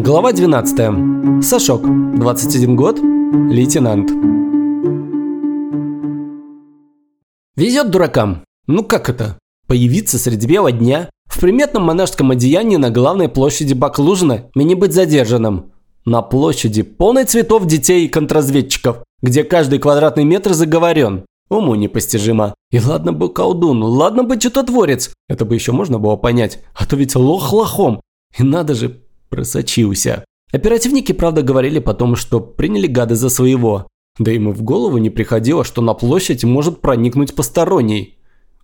Глава 12. Сашок. 21 год. Лейтенант. Везет дуракам. Ну как это? Появиться среди бела дня в приметном монашеском одеянии на главной площади Баклужина и не быть задержанным. На площади, полной цветов детей и контрразведчиков, где каждый квадратный метр заговорен. Уму непостижимо. И ладно бы колдун, ладно бы чудотворец. Это бы еще можно было понять. А то ведь лох лохом. И надо же, просочился. Оперативники, правда, говорили потом, что приняли гады за своего. Да ему в голову не приходило, что на площадь может проникнуть посторонний.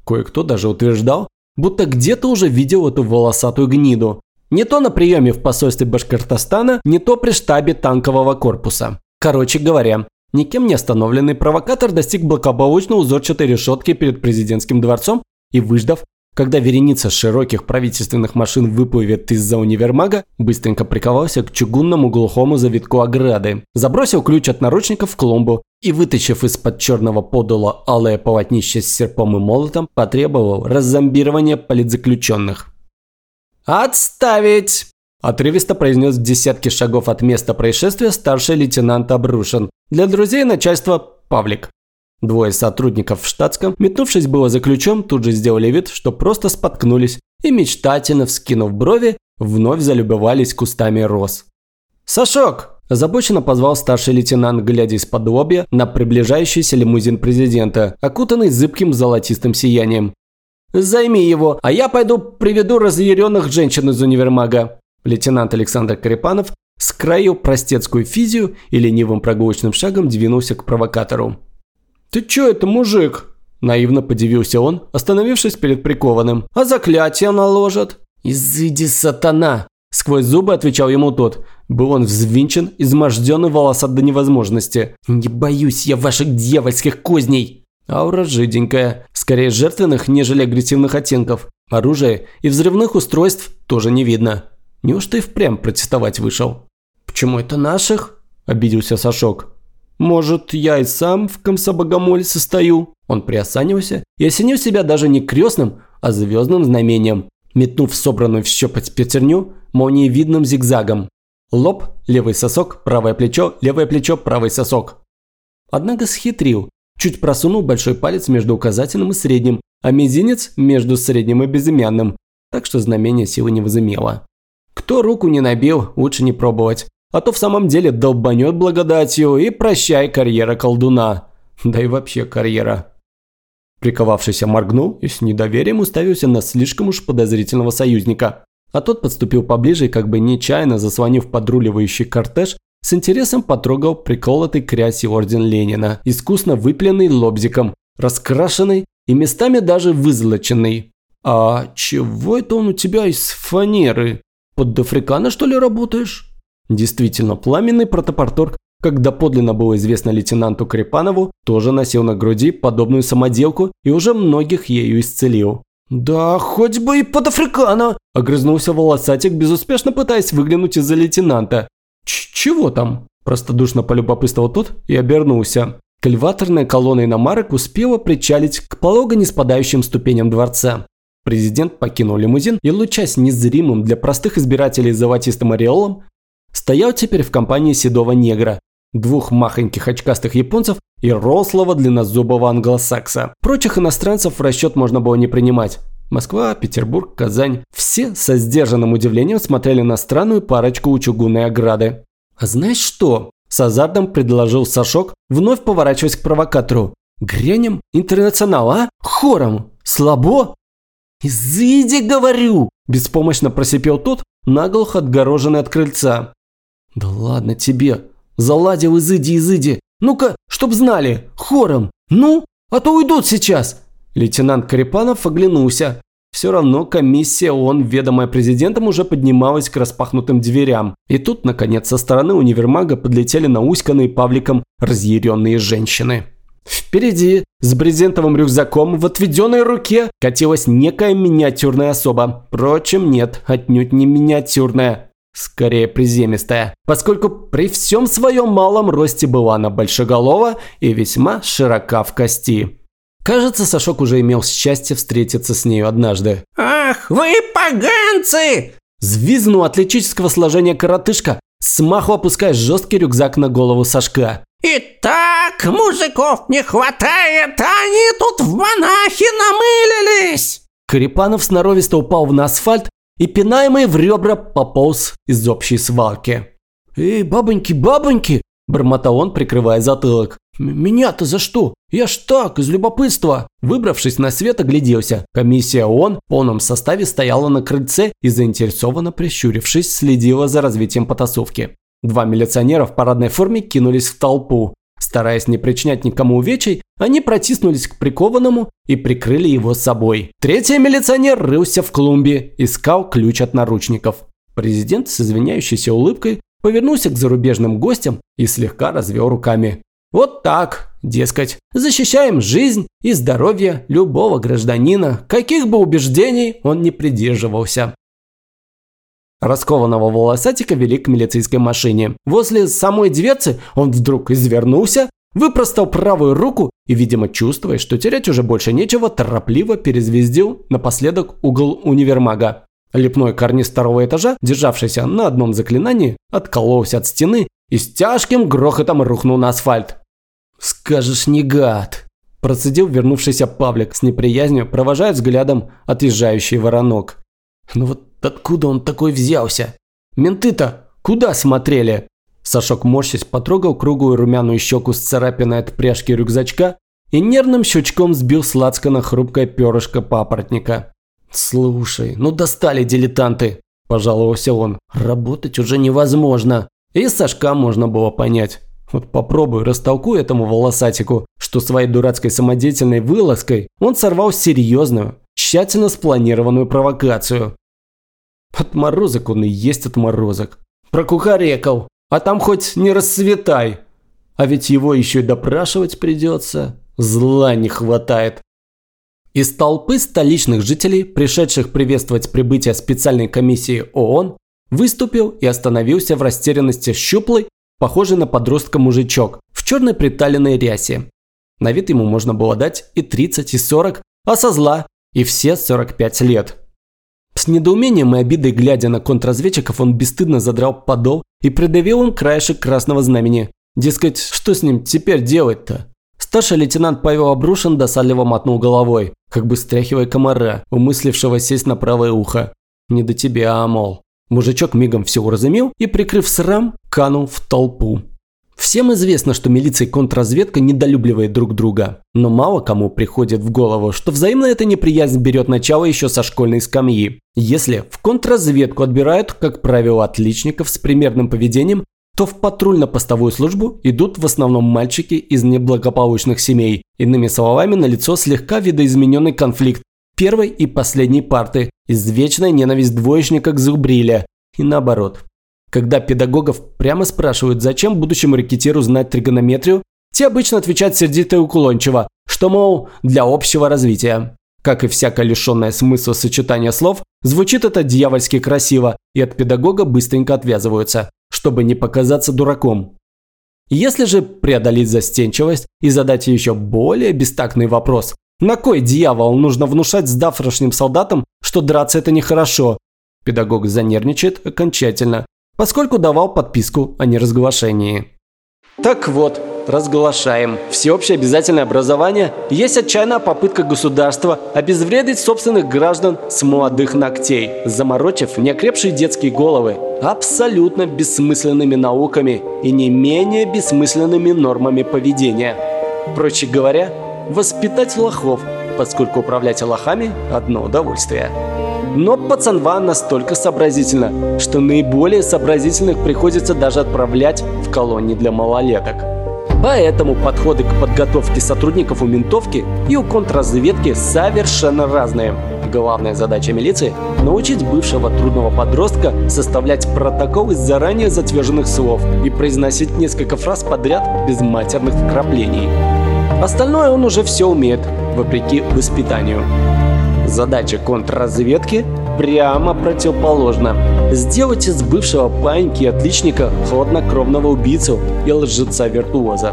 Кое-кто даже утверждал, будто где-то уже видел эту волосатую гниду. Не то на приеме в посольстве Башкортостана, не то при штабе танкового корпуса. Короче говоря, никем не остановленный провокатор достиг благополучно узорчатой решетки перед президентским дворцом и, выждав, когда вереница широких правительственных машин выплывет из-за универмага, быстренько приковался к чугунному глухому завитку ограды, забросил ключ от наручников в клумбу и, вытащив из-под черного подула алое полотнище с серпом и молотом, потребовал раззомбирования политзаключенных. «Отставить!» – отрывисто произнес в десятки шагов от места происшествия старший лейтенант Обрушин. Для друзей начальства Павлик. Двое сотрудников в штатском, метнувшись было за ключом, тут же сделали вид, что просто споткнулись и, мечтательно вскинув брови, вновь залюбовались кустами роз. «Сашок!» – озабоченно позвал старший лейтенант, глядя из-под лобья на приближающийся лимузин президента, окутанный зыбким золотистым сиянием. «Займи его, а я пойду приведу разъяренных женщин из универмага». Лейтенант Александр Карипанов скроил простецкую физию и ленивым прогулочным шагом двинулся к провокатору. «Ты чё это, мужик?» Наивно подивился он, остановившись перед прикованным. «А заклятие наложат?» «Изыди, сатана!» Сквозь зубы отвечал ему тот. Был он взвинчен, изможден волосат до невозможности. «Не боюсь я ваших дьявольских козней!» Аура жиденькая, скорее жертвенных, нежели агрессивных оттенков. Оружия и взрывных устройств тоже не видно. Неужто и впрямь протестовать вышел? «Почему это наших?» – обиделся Сашок. Может, я и сам в комсобогомоле состою?» Он приосанился и осенил себя даже не крестным, а звездным знамением, метнув собранную в щепоть пятерню молниевидным зигзагом. Лоб, левый сосок, правое плечо, левое плечо, правый сосок. Однако схитрил, чуть просунул большой палец между указательным и средним, а мизинец между средним и безымянным, так что знамение силы не возымело. Кто руку не набил, лучше не пробовать а то в самом деле долбанет благодатью и прощай карьера колдуна. Да и вообще карьера. Приковавшийся моргнул и с недоверием уставился на слишком уж подозрительного союзника. А тот подступил поближе и как бы нечаянно заслонив подруливающий кортеж, с интересом потрогал приколотый к рясе орден Ленина, искусно выпленный лобзиком, раскрашенный и местами даже вызолоченный. «А чего это он у тебя из фанеры? Под дофрикана что ли работаешь?» Действительно, пламенный протопорторг, как доподлинно было известно лейтенанту Крепанову, тоже носил на груди подобную самоделку и уже многих ею исцелил. «Да, хоть бы и под африкана!» – огрызнулся волосатик, безуспешно пытаясь выглянуть из-за лейтенанта. Ч «Чего там?» – простодушно полюбопытствовал тот и обернулся. Кальваторная колонна иномарок успела причалить к полого не спадающим ступеням дворца. Президент покинул лимузин и, лучась незримым для простых избирателей золотистым ореолом, стоял теперь в компании седого негра, двух махоньких очкастых японцев и рослого длиннозубого англосакса. Прочих иностранцев в расчет можно было не принимать. Москва, Петербург, Казань. Все со сдержанным удивлением смотрели на странную парочку у чугунной ограды. «А знаешь что?» – с азартом предложил Сашок, вновь поворачиваясь к провокатору. «Грянем интернационал, а? Хором! Слабо?» «Изыди, говорю!» – беспомощно просипел тот, наглухо отгороженный от крыльца. «Да ладно тебе! Заладил изыди, изыди! Ну-ка, чтоб знали! Хором! Ну, а то уйдут сейчас!» Лейтенант Карипанов оглянулся. Все равно комиссия ООН, ведомая президентом, уже поднималась к распахнутым дверям. И тут, наконец, со стороны универмага подлетели науськанные Павликом разъяренные женщины. Впереди, с брезентовым рюкзаком в отведенной руке, катилась некая миниатюрная особа. Впрочем, нет, отнюдь не миниатюрная скорее приземистая, поскольку при всем своем малом росте была она большеголова и весьма широка в кости. Кажется, Сашок уже имел счастье встретиться с нею однажды. «Ах, вы поганцы!» Звизнул атлетического сложения коротышка, смаху опуская жесткий рюкзак на голову Сашка. «Итак, мужиков не хватает, а они тут в монахи намылились!» Карипанов сноровисто упал на асфальт и, пинаемый в ребра, пополз из общей свалки. «Эй, бабоньки, бабоньки!» – бормотал он, прикрывая затылок. «Меня-то за что? Я ж так, из любопытства!» Выбравшись на свет, огляделся. Комиссия ООН в полном составе стояла на крыльце и, заинтересованно прищурившись, следила за развитием потасовки. Два милиционера в парадной форме кинулись в толпу. Стараясь не причинять никому увечий, они протиснулись к прикованному и прикрыли его собой. Третий милиционер рылся в клумбе, искал ключ от наручников. Президент с извиняющейся улыбкой повернулся к зарубежным гостям и слегка развел руками. Вот так, дескать, защищаем жизнь и здоровье любого гражданина, каких бы убеждений он не придерживался. Раскованного волосатика вели к милицейской машине. Возле самой дверцы он вдруг извернулся, выпростал правую руку и, видимо, чувствуя, что терять уже больше нечего, торопливо перезвездил напоследок угол универмага. Лепной карниз второго этажа, державшийся на одном заклинании, откололся от стены и с тяжким грохотом рухнул на асфальт. «Скажешь, не гад!» – процедил вернувшийся Павлик с неприязнью, провожая взглядом отъезжающий воронок. «Ну вот откуда он такой взялся? Менты-то куда смотрели?» Сашок морщись потрогал круглую румяную щеку с царапиной от пряжки рюкзачка и нервным щучком сбил с лацкана хрупкое перышко папоротника. «Слушай, ну достали дилетанты!» – пожаловался он. «Работать уже невозможно!» И Сашка можно было понять. Вот попробуй растолкуй этому волосатику, что своей дурацкой самодеятельной вылазкой он сорвал серьезную, тщательно спланированную провокацию. Отморозок он и есть отморозок. Прокухарекал, а там хоть не расцветай. А ведь его еще и допрашивать придется. Зла не хватает. Из толпы столичных жителей, пришедших приветствовать прибытие специальной комиссии ООН, выступил и остановился в растерянности щуплый, похожий на подростка мужичок, в черной приталенной рясе. На вид ему можно было дать и 30, и 40, а со зла и все 45 лет. С недоумением и обидой глядя на контрразведчиков, он бесстыдно задрал подол и придавил он краешек красного знамени. Дескать, что с ним теперь делать-то? Старший лейтенант Павел Обрушин досадливо мотнул головой, как бы стряхивая комара, умыслившего сесть на правое ухо. «Не до тебя, мол». Мужичок мигом все уразумел и, прикрыв срам, канул в толпу. Всем известно, что милиция и контрразведка недолюбливают друг друга. Но мало кому приходит в голову, что взаимная эта неприязнь берет начало еще со школьной скамьи. Если в контрразведку отбирают, как правило, отличников с примерным поведением, то в патрульно-постовую службу идут в основном мальчики из неблагополучных семей. Иными словами, на лицо слегка видоизмененный конфликт первой и последней парты, извечная ненависть двоечника к зубриле и наоборот. Когда педагогов прямо спрашивают, зачем будущему рекетиру знать тригонометрию, те обычно отвечают сердито и уклончиво, что, мол, для общего развития. Как и всякое лишенное смысла сочетание слов, звучит это дьявольски красиво, и от педагога быстренько отвязываются чтобы не показаться дураком. Если же преодолеть застенчивость и задать еще более бестактный вопрос, на кой дьявол нужно внушать сдавшим солдатам, что драться это нехорошо? Педагог занервничает окончательно, поскольку давал подписку о неразглашении. Так вот, разглашаем. Всеобщее обязательное образование есть отчаянная попытка государства обезвредить собственных граждан с молодых ногтей, заморочив неокрепшие детские головы абсолютно бессмысленными науками и не менее бессмысленными нормами поведения. Проще говоря, воспитать лохов, поскольку управлять лохами – одно удовольствие. Но пацанва настолько сообразительна, что наиболее сообразительных приходится даже отправлять в колонии для малолеток. Поэтому подходы к подготовке сотрудников у ментовки и у контрразведки совершенно разные. Главная задача милиции – научить бывшего трудного подростка составлять протокол из заранее затверженных слов и произносить несколько фраз подряд без матерных вкраплений. Остальное он уже все умеет, вопреки воспитанию. Задача контрразведки прямо противоположна. Сделать из бывшего паньки отличника хладнокровного убийцу и лжеца-виртуоза.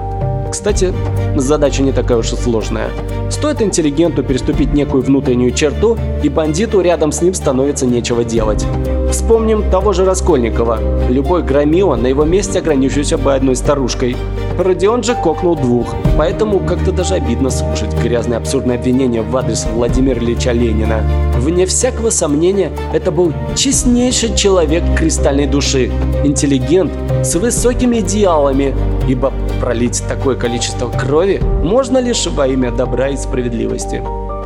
Кстати, задача не такая уж и сложная. Стоит интеллигенту переступить некую внутреннюю черту, и бандиту рядом с ним становится нечего делать. Вспомним того же Раскольникова. Любой громила на его месте ограничился бы одной старушкой. Родион же кокнул двух, поэтому как-то даже обидно слушать грязные абсурдные обвинения в адрес Владимира Ильича Ленина. Вне всякого сомнения, это был честнейший человек кристальной души, интеллигент с высокими идеалами, ибо пролить такое количество крови можно лишь во имя добра и справедливости.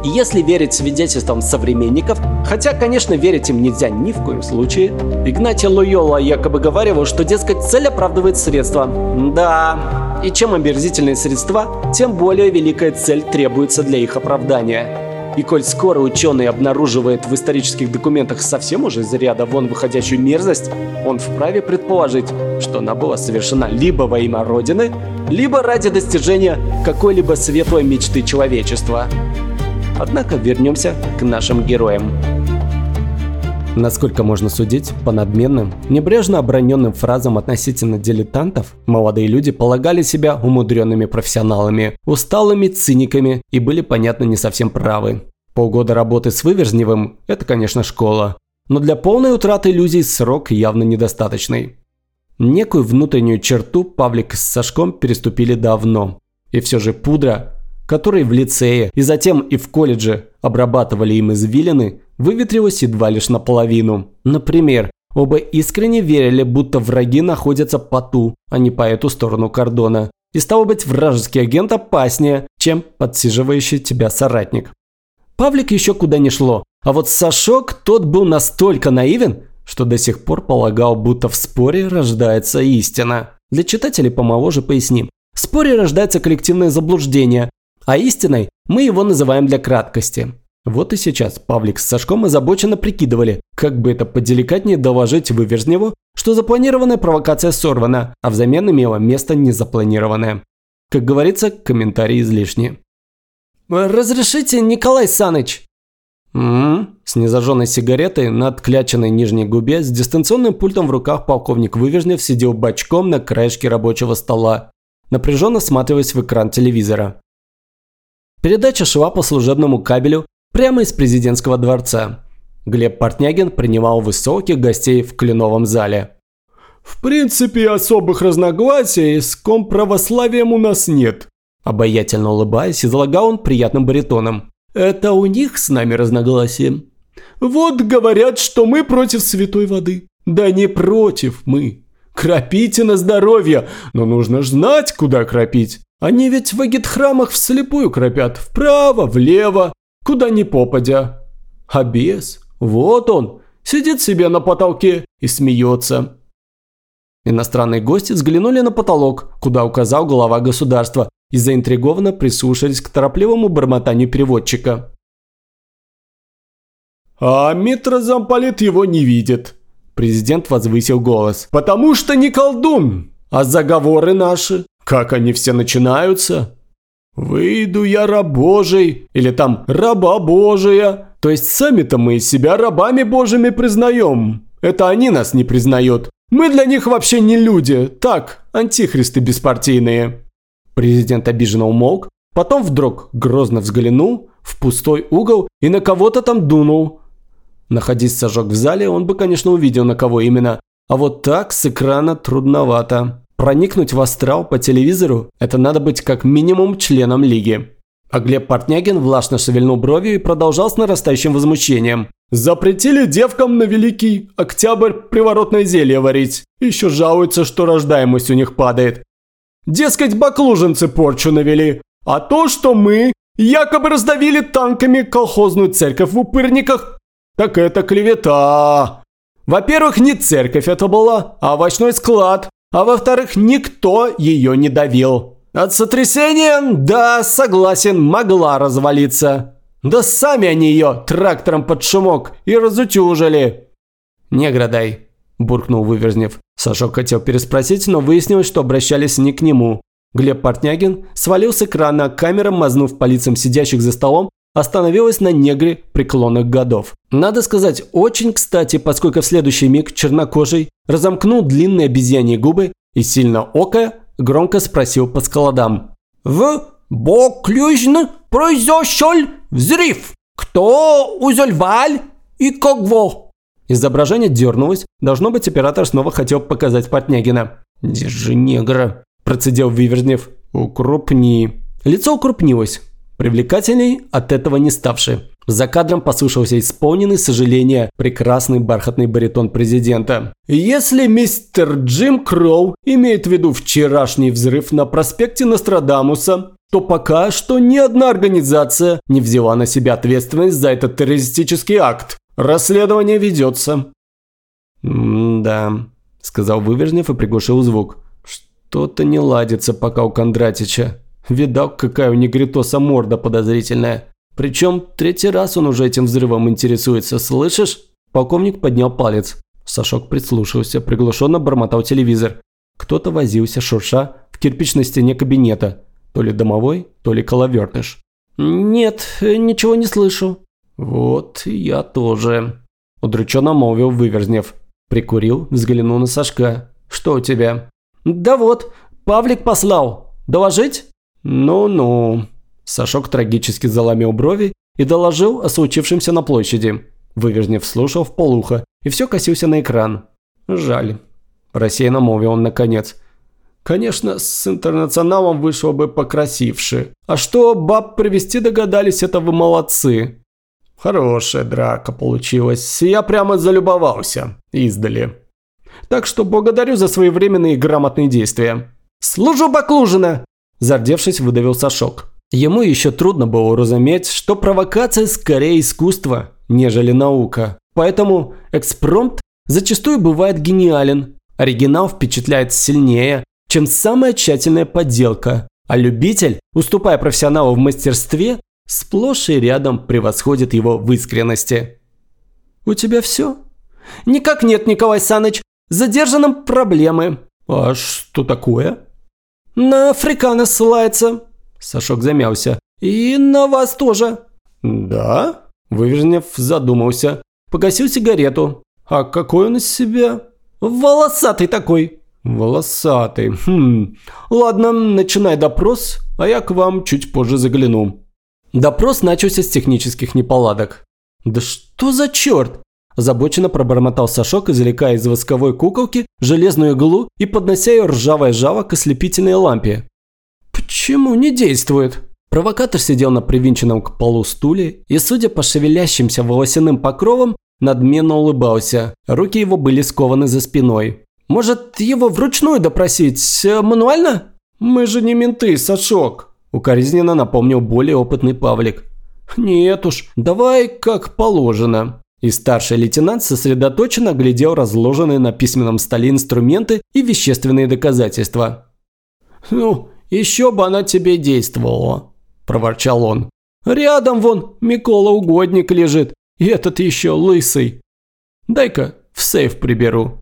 И если верить свидетельствам современников, хотя, конечно, верить им нельзя ни в коем случае, Игнатий Лойола якобы говорил, что, дескать, цель оправдывает средства. Да, и чем омерзительные средства, тем более великая цель требуется для их оправдания. И коль скоро ученый обнаруживает в исторических документах совсем уже из ряда вон выходящую мерзость, он вправе предположить, что она была совершена либо во имя Родины, либо ради достижения какой-либо светлой мечты человечества. Однако вернемся к нашим героям. Насколько можно судить, по надменным, небрежно оброненным фразам относительно дилетантов, молодые люди полагали себя умудренными профессионалами, усталыми циниками и были, понятно, не совсем правы. Полгода работы с Выверзневым – это, конечно, школа. Но для полной утраты иллюзий срок явно недостаточный. Некую внутреннюю черту Павлик с Сашком переступили давно. И все же пудра который в лицее и затем и в колледже обрабатывали им извилины, выветрилось едва лишь наполовину. Например, оба искренне верили, будто враги находятся по ту, а не по эту сторону кордона. И стало быть, вражеский агент опаснее, чем подсиживающий тебя соратник. Павлик еще куда не шло, а вот Сашок тот был настолько наивен, что до сих пор полагал, будто в споре рождается истина. Для читателей помоложе поясним. В споре рождается коллективное заблуждение, а истиной мы его называем для краткости. Вот и сейчас Павлик с Сашком озабоченно прикидывали, как бы это поделикатнее доложить Выверзневу, что запланированная провокация сорвана, а взамен имела место незапланированное. Как говорится, комментарии излишни. «Разрешите, Николай Саныч?» «М-м-м», с незажженной сигаретой на откляченной нижней губе с дистанционным пультом в руках полковник Выверзнев сидел бочком на краешке рабочего стола, напряженно всматриваясь в экран телевизора. Передача шла по служебному кабелю прямо из президентского дворца. Глеб Портнягин принимал высоких гостей в кленовом зале. «В принципе, особых разногласий с комправославием у нас нет», обаятельно улыбаясь, излагал он приятным баритоном. «Это у них с нами разногласия». «Вот говорят, что мы против святой воды». «Да не против мы. Кропите на здоровье, но нужно ж знать, куда кропить. Они ведь в агитхрамах вслепую кропят, вправо, влево, куда ни попадя. А бес, вот он, сидит себе на потолке и смеется. Иностранные гости взглянули на потолок, куда указал глава государства, и заинтригованно прислушались к торопливому бормотанию переводчика. «А митрозамполит его не видит», – президент возвысил голос. «Потому что не колдун, а заговоры наши. Как они все начинаются? «Выйду я раб Божий» или там «раба Божия». То есть сами-то мы себя рабами Божьими признаем. Это они нас не признают. Мы для них вообще не люди. Так, антихристы беспартийные. Президент обиженно умолк, потом вдруг грозно взглянул в пустой угол и на кого-то там дунул. Находясь сажок в зале, он бы, конечно, увидел, на кого именно. А вот так с экрана трудновато. Проникнуть в астрал по телевизору – это надо быть как минимум членом лиги. А Глеб Портнягин влажно шевельнул бровью и продолжал с нарастающим возмущением. «Запретили девкам на Великий Октябрь приворотное зелье варить. Еще жалуются, что рождаемость у них падает. Дескать, баклуженцы порчу навели. А то, что мы якобы раздавили танками колхозную церковь в Упырниках, так это клевета. Во-первых, не церковь это была, а овощной склад, а во-вторых, никто ее не давил. От сотрясения, да, согласен, могла развалиться. Да сами они ее трактором под шумок и разутюжили. «Не градай», – буркнул Выверзнев. Сашок хотел переспросить, но выяснилось, что обращались не к нему. Глеб Портнягин свалил с экрана, камера, мазнув по лицам сидящих за столом, остановилась на негре преклонных годов. Надо сказать, очень кстати, поскольку в следующий миг чернокожий разомкнул длинные обезьяньи губы и сильно око громко спросил по складам. «В Боклюжн произошел взрыв. Кто узельваль и кого?» Изображение дернулось, должно быть, оператор снова хотел показать Потнягина. «Держи негра», – процедил Виверзнев. «Укрупни». Лицо укрупнилось, привлекательней от этого не ставший. За кадром послышался исполненный сожаления прекрасный бархатный баритон президента. Если мистер Джим Кроу имеет в виду вчерашний взрыв на проспекте Нострадамуса, то пока что ни одна организация не взяла на себя ответственность за этот террористический акт. Расследование ведется. «Да», – сказал Вывержнев и приглушил звук. «Что-то не ладится пока у Кондратича. Видал, какая у негритоса морда подозрительная. Причем третий раз он уже этим взрывом интересуется, слышишь?» Полковник поднял палец. Сашок прислушался, приглушенно бормотал телевизор. Кто-то возился, шурша, в кирпичной стене кабинета. То ли домовой, то ли коловертыш. «Нет, ничего не слышу». «Вот, я тоже», – удрученно молвил Выверзнев. Прикурил, взглянул на Сашка. «Что у тебя?» «Да вот, Павлик послал. Доложить?» «Ну-ну». Сашок трагически заломил брови и доложил о случившемся на площади. Выверзнев слушал в полухо и все косился на экран. «Жаль», – рассеянно молвил он наконец. «Конечно, с интернационалом вышло бы покрасивше. А что баб привести догадались, это вы молодцы. Хорошая драка получилась. Я прямо залюбовался. Издали. Так что благодарю за своевременные и грамотные действия. Служу Баклужина! Зардевшись, выдавил Сашок. Ему еще трудно было уразуметь, что провокация скорее искусство, нежели наука. Поэтому экспромт зачастую бывает гениален. Оригинал впечатляет сильнее, чем самая тщательная подделка. А любитель, уступая профессионалу в мастерстве, сплошь и рядом превосходит его в искренности. «У тебя все?» «Никак нет, Николай Саныч. Задержанным проблемы». «А что такое?» «На Африкана ссылается». Сашок замялся. «И на вас тоже». «Да?» Вывернев задумался. Погасил сигарету. «А какой он из себя?» «Волосатый такой». «Волосатый. Хм. Ладно, начинай допрос, а я к вам чуть позже загляну». Допрос начался с технических неполадок. «Да что за черт?» Озабоченно пробормотал Сашок, извлекая из восковой куколки железную иглу и поднося ее ржавое жало к ослепительной лампе. «Почему не действует?» Провокатор сидел на привинченном к полу стуле и, судя по шевелящимся волосяным покровам, надменно улыбался. Руки его были скованы за спиной. «Может, его вручную допросить? Э, мануально?» «Мы же не менты, Сашок!» Укоризненно напомнил более опытный Павлик. «Нет уж, давай как положено». И старший лейтенант сосредоточенно глядел разложенные на письменном столе инструменты и вещественные доказательства. «Ну, еще бы она тебе действовала», – проворчал он. «Рядом вон Микола Угодник лежит, и этот еще лысый. Дай-ка в сейф приберу».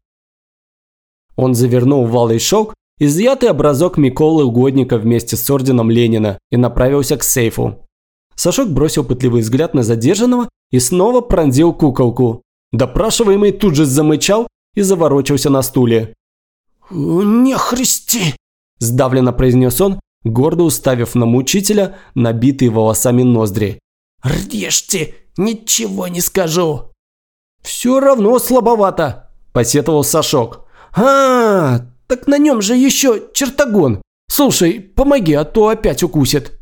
Он завернул в алый шелк изъятый образок Миколы Угодника вместе с орденом Ленина и направился к сейфу. Сашок бросил пытливый взгляд на задержанного и снова пронзил куколку. Допрашиваемый тут же замычал и заворочился на стуле. «Не христи!» – сдавленно произнес он, гордо уставив на мучителя набитые волосами ноздри. «Режьте, ничего не скажу!» «Все равно слабовато!» – посетовал Сашок. «А, так на нем же еще чертогон. Слушай, помоги, а то опять укусит.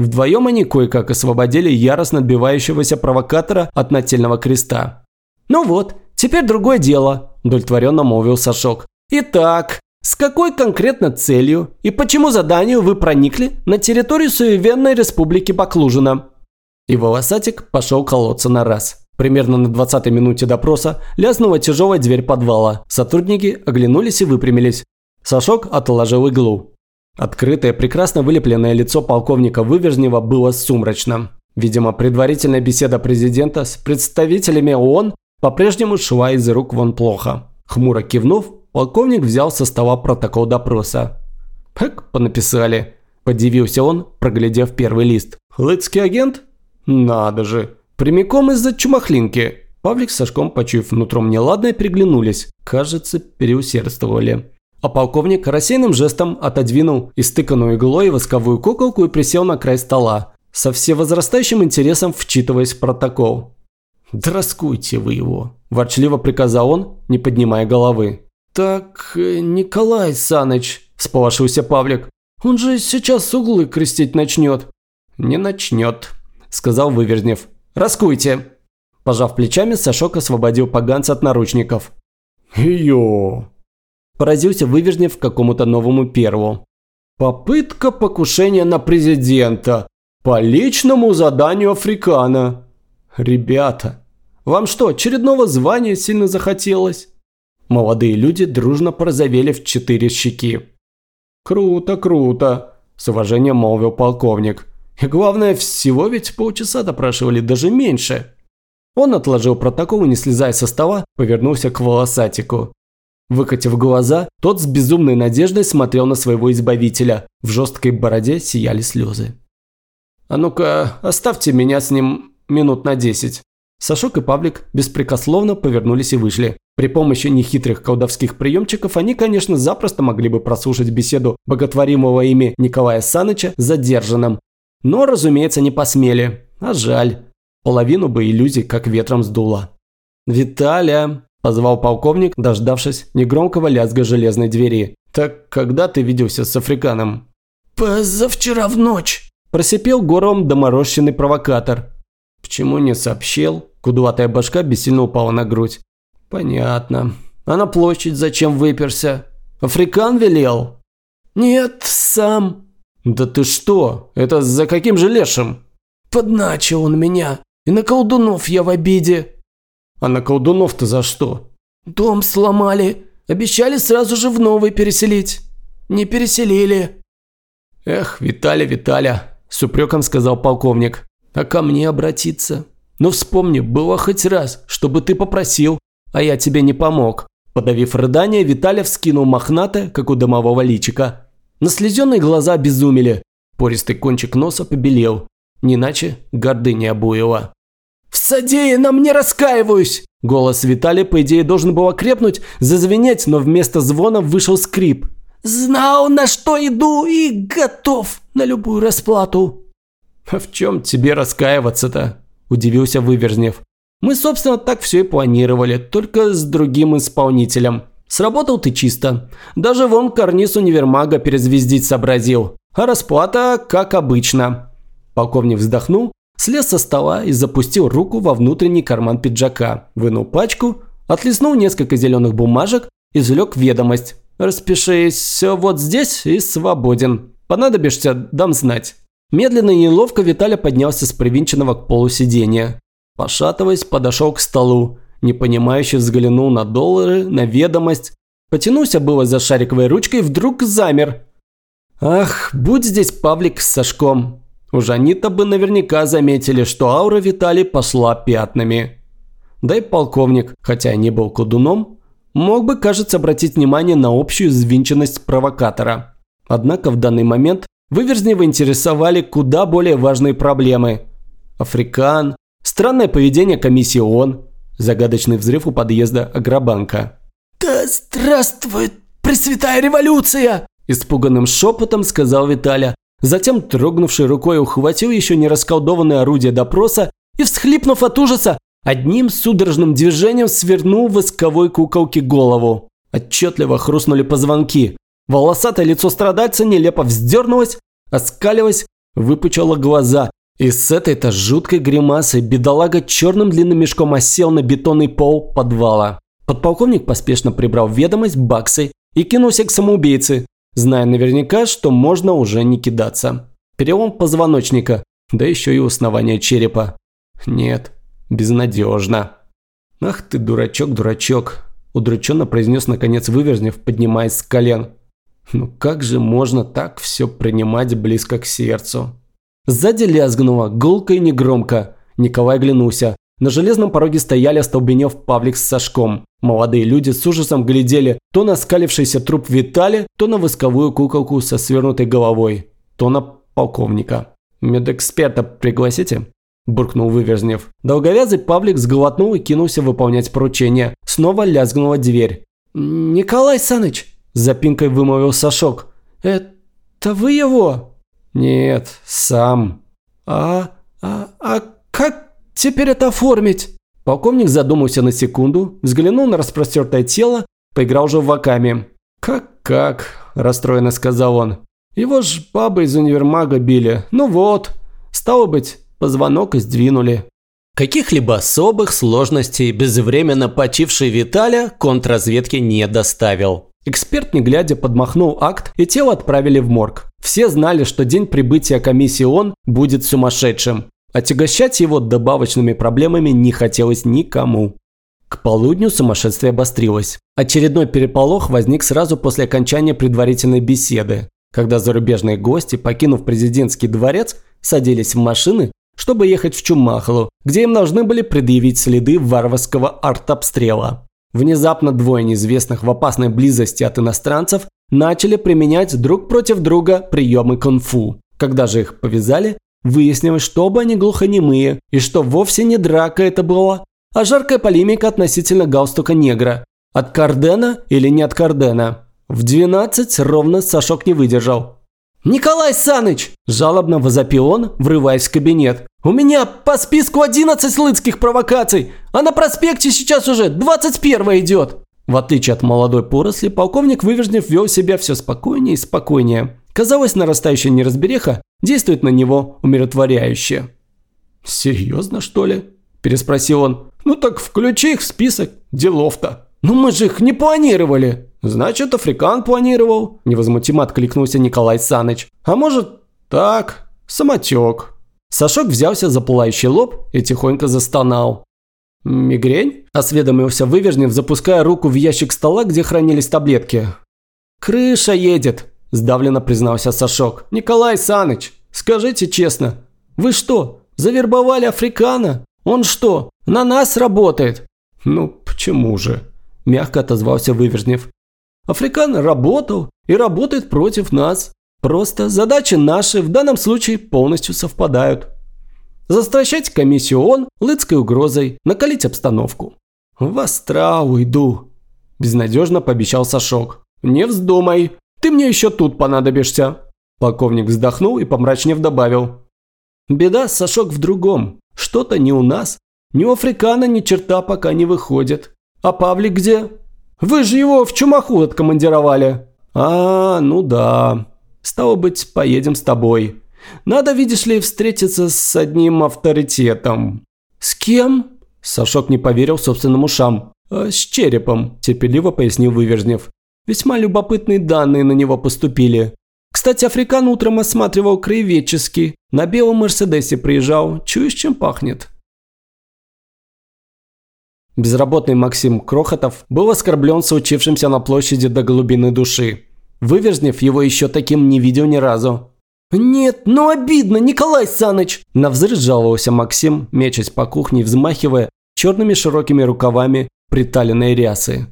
Вдвоем они кое-как освободили яростно отбивающегося провокатора от нательного креста. «Ну вот, теперь другое дело», – удовлетворенно молвил Сашок. «Итак, с какой конкретно целью и почему заданию вы проникли на территорию суеверной республики Баклужина?» И волосатик пошел колоться на раз. Примерно на 20-й минуте допроса лязнула тяжелая дверь подвала. Сотрудники оглянулись и выпрямились. Сашок отложил иглу. Открытое, прекрасно вылепленное лицо полковника Вывержнева было сумрачным. Видимо, предварительная беседа президента с представителями ООН по-прежнему шла из рук вон плохо. Хмуро кивнув, полковник взял со стола протокол допроса. «Как понаписали?» – подивился он, проглядев первый лист. «Лыцкий агент? Надо же! Прямиком из-за чумахлинки!» Павлик с Сашком, почуяв внутром неладное, приглянулись. Кажется, переусердствовали. А полковник рассеянным жестом отодвинул истыканную иглой восковую куколку и присел на край стола, со всевозрастающим интересом вчитываясь в протокол. «Драскуйте вы его», – ворчливо приказал он, не поднимая головы. «Так, э, Николай Саныч», – всполошился Павлик, – «он же сейчас углы крестить начнет». «Не начнет», – сказал Выверзнев. «Раскуйте». Пожав плечами, Сашок освободил поганца от наручников. «Ее!» Поразился Выверзнев какому-то новому перву. «Попытка покушения на президента. По личному заданию Африкана. Ребята, вам что, очередного звания сильно захотелось?» Молодые люди дружно порозовели в четыре щеки. «Круто, круто», – с уважением молвил полковник. «И главное, всего ведь полчаса допрашивали, даже меньше». Он отложил протокол и, не слезая со стола, повернулся к волосатику. Выкатив глаза, тот с безумной надеждой смотрел на своего избавителя. В жесткой бороде сияли слезы. «А ну-ка, оставьте меня с ним минут на десять». Сашок и Павлик беспрекословно повернулись и вышли. При помощи нехитрых колдовских приемчиков они, конечно, запросто могли бы прослушать беседу боготворимого ими Николая Саныча задержанным. Но, разумеется, не посмели. А жаль. Половину бы иллюзий как ветром сдуло. «Виталя!» – позвал полковник, дождавшись негромкого лязга железной двери. «Так когда ты виделся с африканом?» «Позавчера в ночь», – просипел гором доморощенный провокатор. Почему не сообщил? Кудуватая башка бессильно упала на грудь. Понятно. А на площадь зачем выперся? Африкан велел? Нет, сам. Да ты что? Это за каким же лешим? Подначил он меня. И на колдунов я в обиде. А на колдунов-то за что? Дом сломали. Обещали сразу же в новый переселить. Не переселили. Эх, Виталя, Виталя, с упреком сказал полковник. А ко мне обратиться? Ну вспомни, было хоть раз, чтобы ты попросил, а я тебе не помог. Подавив рыдание, Виталя вскинул мохнатое, как у домового личика. Наслезенные глаза обезумели. Пористый кончик носа побелел. Не иначе гордыня обуила. «В содеянном не раскаиваюсь!» Голос Виталия, по идее, должен был окрепнуть, зазвенеть, но вместо звона вышел скрип. «Знал, на что иду и готов на любую расплату!» «А в чем тебе раскаиваться-то?» – удивился Выверзнев. «Мы, собственно, так все и планировали, только с другим исполнителем. Сработал ты чисто. Даже вон карниз универмага перезвездить сообразил. А расплата, как обычно». Полковник вздохнул, слез со стола и запустил руку во внутренний карман пиджака, вынул пачку, отлеснул несколько зеленых бумажек, извлек ведомость. «Распишись все вот здесь и свободен. Понадобишься, дам знать». Медленно и неловко Виталя поднялся с привинченного к полу сиденья. Пошатываясь, подошел к столу, непонимающе взглянул на доллары, на ведомость. Потянулся было за шариковой ручкой, вдруг замер. Ах, будь здесь Павлик с Сашком. Уж они-то бы наверняка заметили, что аура Виталий пошла пятнами. Да и полковник, хотя не был кудуном, мог бы, кажется, обратить внимание на общую звинченность провокатора. Однако в данный момент Выверзнева интересовали куда более важные проблемы. Африкан, странное поведение комиссии ООН, загадочный взрыв у подъезда Агробанка. «Да здравствует Пресвятая Революция!» Испуганным шепотом сказал Виталя. Затем, трогнувший рукой, ухватил еще не расколдованное орудие допроса и, всхлипнув от ужаса, одним судорожным движением свернул восковой куколке голову. Отчетливо хрустнули позвонки. Волосатое лицо страдальца нелепо вздернулось, оскалилось, выпучило глаза. И с этой-то жуткой гримасой бедолага черным длинным мешком осел на бетонный пол подвала. Подполковник поспешно прибрал ведомость баксы и кинулся к самоубийце, зная наверняка, что можно уже не кидаться. Перелом позвоночника, да еще и основание черепа. Нет, безнадежно. «Ах ты, дурачок, дурачок!» – удрученно произнес наконец Выверзнев, поднимаясь с колен. Ну как же можно так все принимать близко к сердцу? Сзади лязгнуло, гулко и негромко. Николай оглянулся. На железном пороге стояли, остолбенев Павлик с Сашком. Молодые люди с ужасом глядели то на скалившийся труп Витали, то на восковую куколку со свернутой головой, то на полковника. «Медэксперта пригласите?» – буркнул Выверзнев. Долговязый Павлик сглотнул и кинулся выполнять поручение. Снова лязгнула дверь. «Николай Саныч!» запинкой вымовил Сашок. «Это вы его?» «Нет, сам». «А, а, а как теперь это оформить?» Полковник задумался на секунду, взглянул на распростертое тело, поиграл же в ваками. «Как-как?» – расстроенно сказал он. «Его ж бабы из универмага били. Ну вот. Стало быть, позвонок и сдвинули». Каких-либо особых сложностей безвременно почивший Виталя контрразведке не доставил. Эксперт, не глядя, подмахнул акт, и тело отправили в морг. Все знали, что день прибытия комиссии ООН будет сумасшедшим. Отягощать его добавочными проблемами не хотелось никому. К полудню сумасшествие обострилось. Очередной переполох возник сразу после окончания предварительной беседы, когда зарубежные гости, покинув президентский дворец, садились в машины, чтобы ехать в Чумахалу, где им должны были предъявить следы варварского артобстрела. Внезапно двое неизвестных в опасной близости от иностранцев начали применять друг против друга приемы кунг-фу. Когда же их повязали, выяснилось, что оба они глухонемые, и что вовсе не драка это была, а жаркая полемика относительно галстука негра. От Кардена или не от Кардена? В 12 ровно Сашок не выдержал. «Николай Саныч!» – жалобно возопил он, врываясь в кабинет. «У меня по списку 11 лыцких провокаций, а на проспекте сейчас уже 21 идет!» В отличие от молодой поросли, полковник Вывержнев вел себя все спокойнее и спокойнее. Казалось, нарастающая неразбереха действует на него умиротворяюще. «Серьезно, что ли?» – переспросил он. «Ну так включи их в список, делов-то». «Ну мы же их не планировали!» «Значит, Африкан планировал», – невозмутимо откликнулся Николай Саныч. «А может, так, самотек». Сашок взялся за пылающий лоб и тихонько застонал. «Мигрень?» – осведомился Вывержнев, запуская руку в ящик стола, где хранились таблетки. «Крыша едет», – сдавленно признался Сашок. «Николай Саныч, скажите честно, вы что, завербовали Африкана? Он что, на нас работает?» «Ну, почему же?» – мягко отозвался Вывержнев. Африкан работал и работает против нас. Просто задачи наши в данном случае полностью совпадают. Застращать комиссию ООН лыцкой угрозой, накалить обстановку. «В астрал иду», – безнадежно пообещал Сашок. «Не вздумай, ты мне еще тут понадобишься». Полковник вздохнул и помрачнев добавил. «Беда, Сашок, в другом. Что-то не у нас, ни у Африкана ни черта пока не выходит. А Павлик где? Вы же его в Чумаху откомандировали». «А, ну да. Стало быть, поедем с тобой. Надо, видишь ли, встретиться с одним авторитетом». «С кем?» Сашок не поверил собственным ушам. «С черепом», – терпеливо пояснил Вывержнев. «Весьма любопытные данные на него поступили. Кстати, Африкан утром осматривал краеведческий. На белом Мерседесе приезжал. Чуешь, чем пахнет?» Безработный Максим Крохотов был оскорблен случившимся на площади до глубины души. Выверзнев его еще таким не видел ни разу. «Нет, ну обидно, Николай Саныч!» Навзрыд жаловался Максим, мечась по кухне, взмахивая черными широкими рукавами приталенной рясы.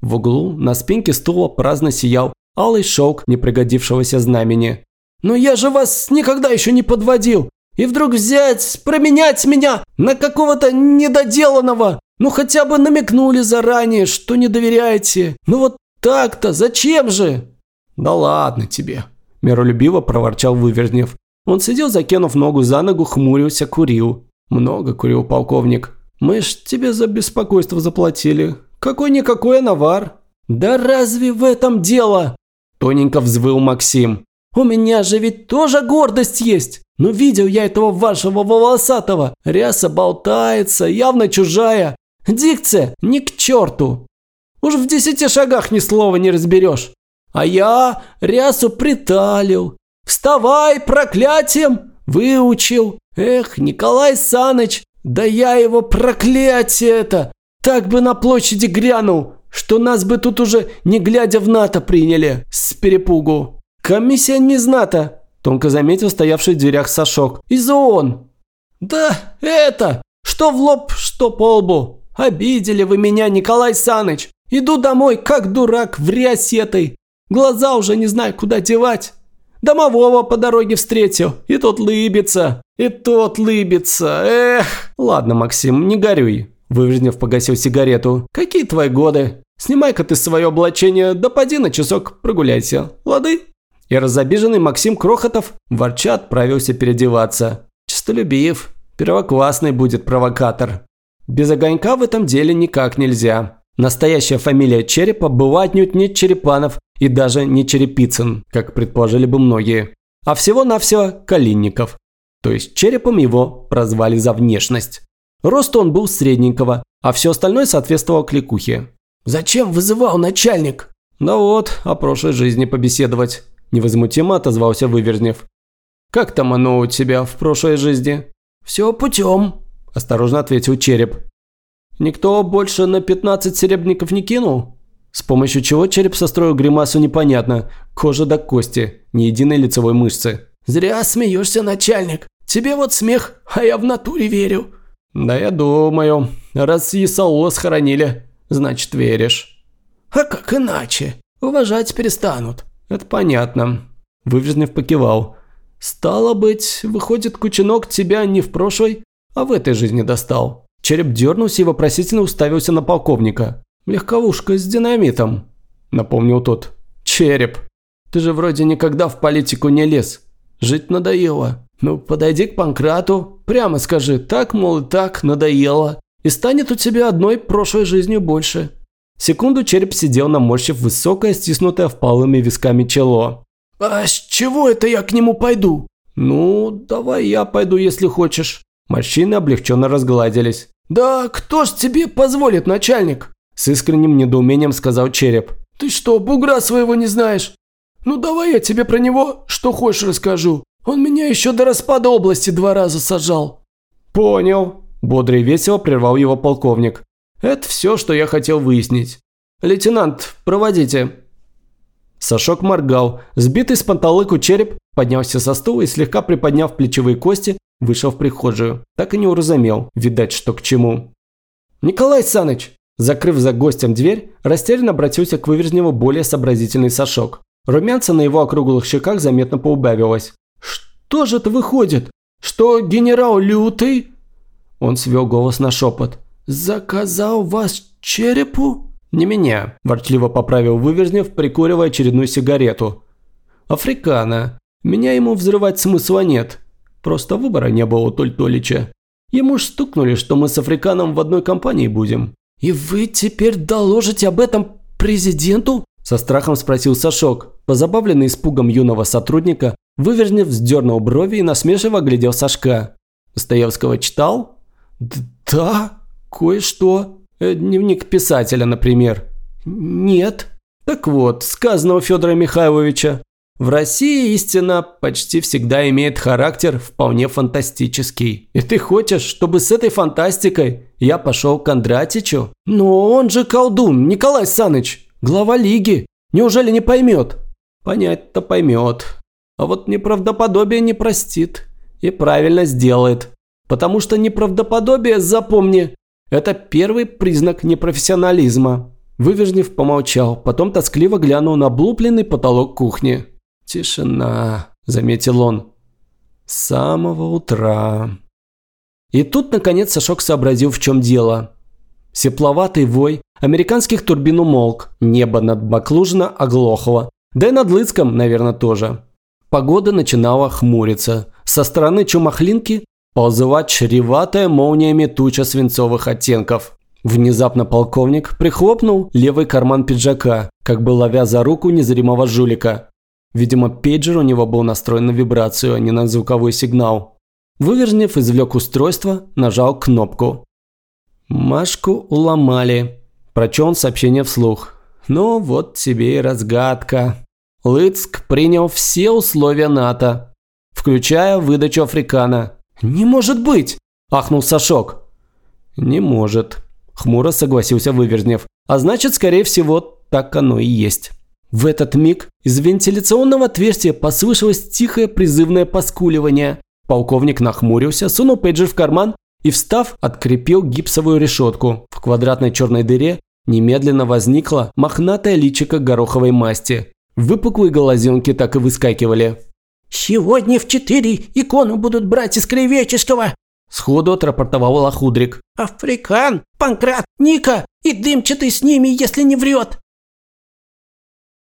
В углу на спинке стула праздно сиял алый шелк непригодившегося знамени. «Но я же вас никогда еще не подводил! И вдруг взять, променять меня на какого-то недоделанного! Ну хотя бы намекнули заранее, что не доверяете. Ну вот так-то, зачем же? Да ладно тебе, миролюбиво проворчал Выверзнев. Он сидел, закинув ногу за ногу, хмурился, курил. Много курил полковник. Мы ж тебе за беспокойство заплатили. Какой-никакой навар. Да разве в этом дело? Тоненько взвыл Максим. У меня же ведь тоже гордость есть. Ну видел я этого вашего волосатого. Ряса болтается, явно чужая. Дикция ни к черту. Уж в десяти шагах ни слова не разберешь. А я рясу приталил. Вставай, проклятием! Выучил. Эх, Николай Саныч, да я его проклятие это! Так бы на площади грянул, что нас бы тут уже не глядя в НАТО приняли с перепугу. Комиссия не зната, тонко заметил стоявший в дверях Сашок. Из ООН. Да это, что в лоб, что по лбу. Обидели вы меня, Николай Саныч. Иду домой, как дурак, в рясь этой. Глаза уже не знаю, куда девать. Домового по дороге встретил, и тот лыбится, и тот лыбится, эх. Ладно, Максим, не горюй. Вывержнев погасил сигарету. Какие твои годы? Снимай-ка ты свое облачение, да поди на часок прогуляйся, лады? И разобиженный Максим Крохотов ворча отправился переодеваться. Чистолюбив, первоклассный будет провокатор. Без огонька в этом деле никак нельзя. Настоящая фамилия Черепа была отнюдь не Черепанов и даже не Черепицын, как предположили бы многие, а всего-навсего Калинников. То есть Черепом его прозвали за внешность. Рост он был средненького, а все остальное соответствовало кликухе. «Зачем вызывал начальник?» «Да вот, о прошлой жизни побеседовать», – невозмутимо отозвался Выверзнев. «Как там оно у тебя в прошлой жизни?» «Все путем», – осторожно ответил Череп. «Никто больше на 15 серебряников не кинул?» С помощью чего череп состроил гримасу непонятно, кожа до кости, ни единой лицевой мышцы. «Зря смеешься, начальник. Тебе вот смех, а я в натуре верю». «Да я думаю, раз Исаула схоронили, значит веришь». «А как иначе? Уважать перестанут». «Это понятно». Вывезнев покивал. «Стало быть, выходит, Кучинок тебя не в прошлой, а в этой жизни достал». Череп дернулся и вопросительно уставился на полковника. «Легковушка с динамитом», – напомнил тот. «Череп, ты же вроде никогда в политику не лез. Жить надоело. Ну, подойди к Панкрату, прямо скажи, так, мол, так, надоело. И станет у тебя одной прошлой жизнью больше». Секунду череп сидел, наморщив высокое, стиснутое впалыми висками чело. «А с чего это я к нему пойду?» «Ну, давай я пойду, если хочешь». Морщины облегченно разгладились. «Да кто ж тебе позволит, начальник?» С искренним недоумением сказал Череп. «Ты что, бугра своего не знаешь? Ну давай я тебе про него что хочешь расскажу. Он меня еще до распада области два раза сажал». «Понял», – бодро и весело прервал его полковник. «Это все, что я хотел выяснить. Лейтенант, проводите». Сашок моргал. Сбитый с панталыку череп поднялся со стула и, слегка приподняв плечевые кости, вышел в прихожую. Так и не уразумел, видать, что к чему. «Николай Саныч!» Закрыв за гостем дверь, растерянно обратился к Выверзневу более сообразительный Сашок. Румянца на его округлых щеках заметно поубавилось. «Что же это выходит? Что генерал Лютый?» Он свел голос на шепот. «Заказал вас черепу?» «Не меня», – ворчливо поправил Выверзнев, прикуривая очередную сигарету. «Африкана. Меня ему взрывать смысла нет. Просто выбора не было у Толь Толича. Ему ж стукнули, что мы с Африканом в одной компании будем. «И вы теперь доложите об этом президенту?» Со страхом спросил Сашок. Позабавленный испугом юного сотрудника, Выверзнев вздернул брови и насмешливо глядел Сашка. «Достоевского читал?» «Да, кое-что. Э, дневник писателя, например». «Нет». «Так вот, сказано у Федора Михайловича. В России истина почти всегда имеет характер вполне фантастический. И ты хочешь, чтобы с этой фантастикой я пошел к Кондратичу? Но он же колдун, Николай Саныч, глава лиги. Неужели не поймет? Понять-то поймет. А вот неправдоподобие не простит. И правильно сделает. Потому что неправдоподобие, запомни, это первый признак непрофессионализма. Вывержнев помолчал, потом тоскливо глянул на облупленный потолок кухни. «Тишина», – заметил он. «С самого утра». И тут, наконец, Сашок сообразил, в чем дело. Сепловатый вой американских турбин умолк, небо над Баклужино оглохло, да и над Лыцком, наверное, тоже. Погода начинала хмуриться. Со стороны Чумахлинки ползала чреватая молниями туча свинцовых оттенков. Внезапно полковник прихлопнул левый карман пиджака, как бы ловя за руку незримого жулика. Видимо, пейджер у него был настроен на вибрацию, а не на звуковой сигнал. Выверзнев, извлек устройство, нажал кнопку. «Машку уломали», – прочел сообщение вслух. «Ну, вот тебе и разгадка». Лыцк принял все условия НАТО, включая выдачу Африкана. «Не может быть!» – ахнул Сашок. «Не может», – хмуро согласился Выверзнев. «А значит, скорее всего, так оно и есть». В этот миг из вентиляционного отверстия послышалось тихое призывное поскуливание. Полковник нахмурился, сунул пейджер в карман и, встав, открепил гипсовую решетку. В квадратной черной дыре немедленно возникла мохнатая личико гороховой масти. Выпуклые глазенки так и выскакивали. «Сегодня в четыре икону будут брать из Кривеческого!» Сходу отрапортовал Лохудрик. «Африкан, Панкрат, Ника и Дымчатый с ними, если не врет!»